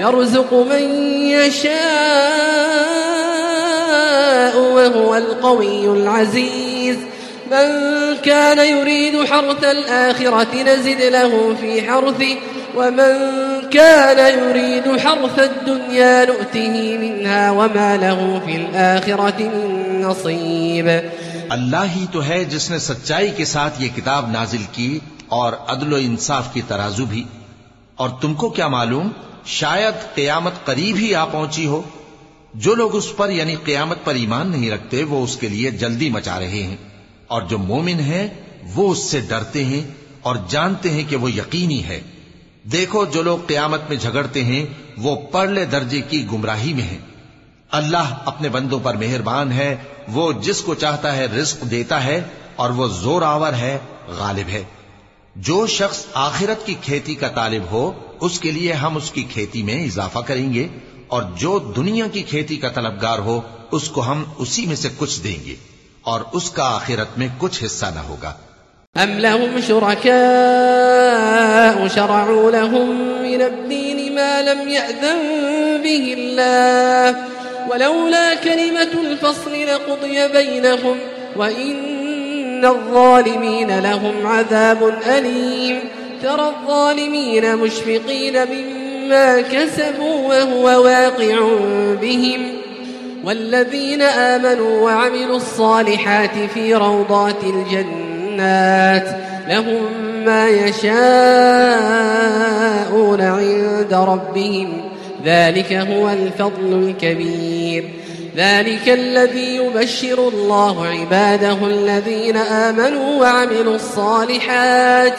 يرزق من يشاء وهو القوي العزيز. من كان يريد حرث الآخرة نزد له في حرثه، ومن كان يريد حرث الدنيا نؤته منها وما له في الآخرة من نصيب. اللہ ہی تو ہے جس نے سچائی کے ساتھ یہ کتاب نازل کی اور عدل و انصاف کی ترازو بھی۔ اور تم کو کیا معلوم؟ شاید قیامت قریب ہی آ پہنچی ہو۔ جو لوگ اس پر یعنی قیامت پر ایمان نہیں رکھتے، وہ اس کے لیے جلدی مچا رہے ہیں۔ اور جو مومن ہیں، وہ اس سے ڈرتے ہیں اور جانتے ہیں کہ وہ یقینی ہے۔ دیکھو، جو لوگ قیامت میں جھگڑتے ہیں، وہ پرلے درجے کی گمراہی میں ہیں۔ اللہ اپنے بندوں پر مہربان ہے، وہ جس کو چاہتا ہے رزق دیتا ہے اور وہ زور آور ہے، غالب ہے۔ جو شخص آخرت کی کھیتی کا طالب ہو اس کے لیے ہم اس کی کھیتی میں اضافہ کریں گے اور جو دنیا کی کھیتی کا طلبگار ہو، اس کو ہم اسی میں سے کچھ دیں گے اور اس کا آخرت میں کچھ حصہ نہ ہوگا۔ أم لهم شركاء شرعوا لهم من الدين ما لم يأذن به الله ولولا كلمة الفصل لقضي بينهم وإن الظالمين لهم عذاب أليم ترى الظالمين مشفقين مما كسبوا وهو واقع بهم والذين آمنوا وعملوا الصالحات في روضات الجنات لهم ما يشاءون عند ربهم ذلك هو الفضل الكبير ذلك الذي يبشر الله عباده الذين آمنوا وعملوا الصالحات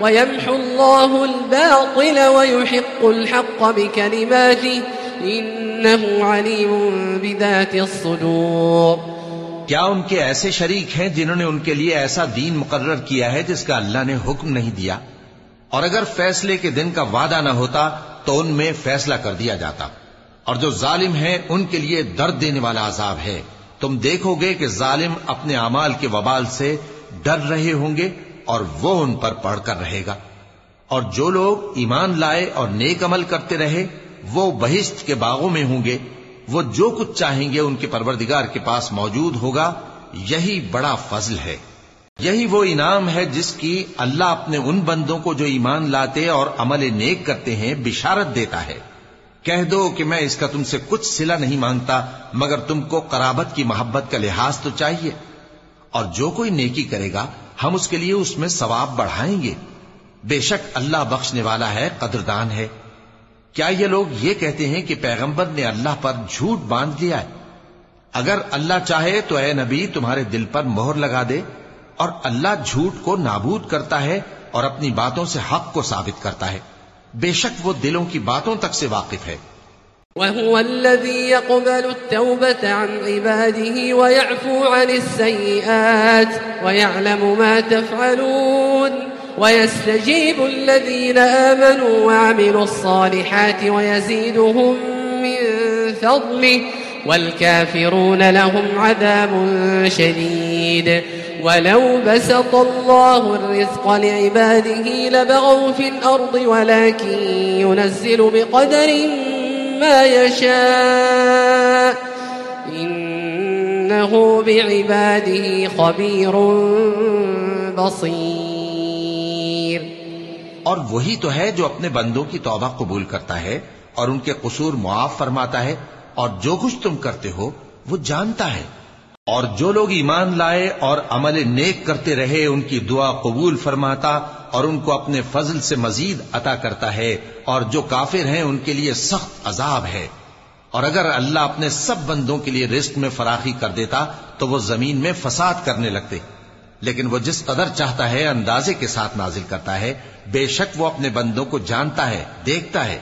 ويمحو الله الباطل ويحق الحق بكلماته إنه عليم بذات الصدور. کیا ان کے ایسے شریک ہیں جنہوں نے ان کے لیے ایسا دین مقرر کیا ہے جس کا اللہ نے حکم نہیں دیا؟ اور اگر فیصلے کے دن کا وعدہ نہ ہوتا تو ان میں فیصلہ کر دیا جاتا۔ اور جو ظالم ہیں ان کے لیے درد دینے والا عذاب ہے۔ تم دیکھو گے کہ ظالم اپنے اعمال کے وبال سے ڈر رہے ہوں گے اور وہ ان پر پڑھ کر رہے گا۔ اور جو لوگ ایمان لائے اور نیک عمل کرتے رہے، وہ بہشت کے باغوں میں ہوں گے۔ وہ جو کچھ چاہیں گے ان کے پروردگار کے پاس موجود ہوگا۔ یہی بڑا فضل ہے۔ یہی وہ انعام ہے جس کی اللہ اپنے ان بندوں کو جو ایمان لاتے اور عمل نیک کرتے ہیں، بشارت دیتا ہے۔ کہہ دو کہ میں اس کا تم سے کچھ سلا نہیں مانگتا، مگر تم کو قرابت کی محبت کا لحاظ تو چاہیے۔ اور جو کوئی نیکی کرے گا ہم اس کے لیے اس میں ثواب بڑھائیں گے۔ بے شک اللہ بخشنے والا ہے، قدردان ہے۔ کیا یہ لوگ یہ کہتے ہیں کہ پیغمبر نے اللہ پر جھوٹ باندھ دیا ہے؟ اگر اللہ چاہے تو اے نبی، تمہارے دل پر مہر لگا دے اور اللہ جھوٹ کو نابود کرتا ہے اور اپنی باتوں سے حق کو ثابت کرتا ہے۔ بے شک وہ دلوں کی باتوں تک سے واقف ہے۔ وهو الذي يقبل التوبة عن عباده ويعفو عن السيئات ويعلم ما تفعلون ويستجيب الذين آمنوا وعملوا الصالحات ويزيدهم من فضله والكافرون لهم عذاب شديد ولو بسط الله الرزق لعباده لبغوا في الأرض ولكن ينزل بقدر ما يشاء. إنه بعباده خبير بصير. اور وہی تو ہے جو اپنے بندوں کی توبہ قبول کرتا ہے اور ان کے قصور معاف فرماتا ہے اور جو کچھ تم کرتے ہو وہ جانتا ہے۔ اور جو لوگ ایمان لائے اور عمل نیک کرتے رہے ان کی دعا قبول فرماتا اور ان کو اپنے فضل سے مزید عطا کرتا ہے اور جو کافر ہیں ان کے لیے سخت عذاب ہے۔ اور اگر اللہ اپنے سب بندوں کے لیے رزق میں فراخی کر دیتا تو وہ زمین میں فساد کرنے لگتے۔ لیکن وہ جس قدر چاہتا ہے اندازے کے ساتھ نازل کرتا ہے، بے شک وہ اپنے بندوں کو جانتا ہے، دیکھتا ہے۔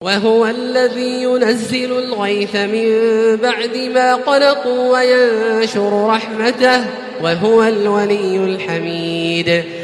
وهو الذي ينزل الغيث من بعد ما قلقوا وينشر رحمته، وهو الولي الحميد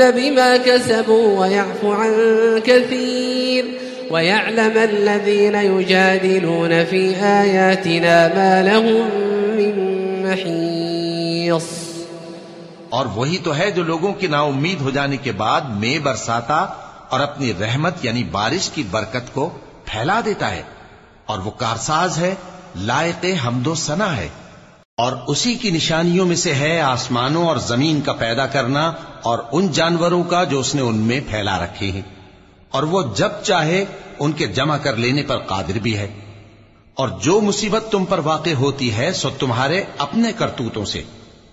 بما كسبوا ويعفو عن كثير ويعلم الذين يجادلون في آياتنا ما لهم من محيص. اور وہی تو ہے جو لوگوں کی نا امید ہو جانے کے بعد میں برساتا اور اپنی رحمت یعنی بارش کی برکت کو پھیلا دیتا ہے اور وہ کارساز ہے، لائق حمد و سنا ہے۔ اور اسی کی نشانیوں میں سے ہے آسمانوں اور زمین کا پیدا کرنا اور ان جانوروں کا جو اس نے ان میں پھیلا رکھے ہیں۔ اور وہ جب چاہے ان کے جمع کر لینے پر قادر بھی ہے۔ اور جو مصیبت تم پر واقع ہوتی ہے، سو تمہارے اپنے کرتوتوں سے۔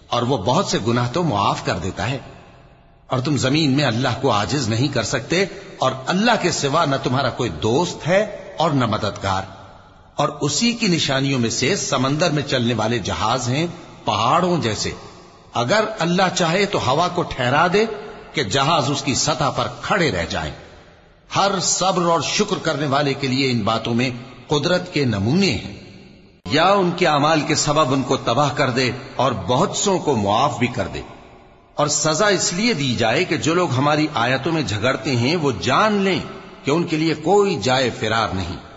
اور وہ بہت سے گناہ تو معاف کر دیتا ہے۔ اور تم زمین میں اللہ کو آجز نہیں کر سکتے، اور اللہ کے سوا نہ تمہارا کوئی دوست ہے اور نہ مددگار۔ اور اسی کی نشانیوں میں سے سمندر میں چلنے والے جہاز ہیں پہاڑوں جیسے۔ اگر اللہ چاہے تو ہوا کو ٹھہرا دے کہ جہاز اس کی سطح پر کھڑے رہ جائیں۔ ہر صبر اور شکر کرنے والے کے لیے ان باتوں میں قدرت کے نمونے ہیں۔ یا ان کے امال کے سبب ان کو تباہ کر دے اور بہت سو کو معاف بھی کر دے۔ اور سزا اس لیے دی جائے کہ جو لوگ ہماری آیتوں میں جھگڑتے ہیں وہ جان لیں کہ ان کے لیے کوئی جائے فرار نہیں۔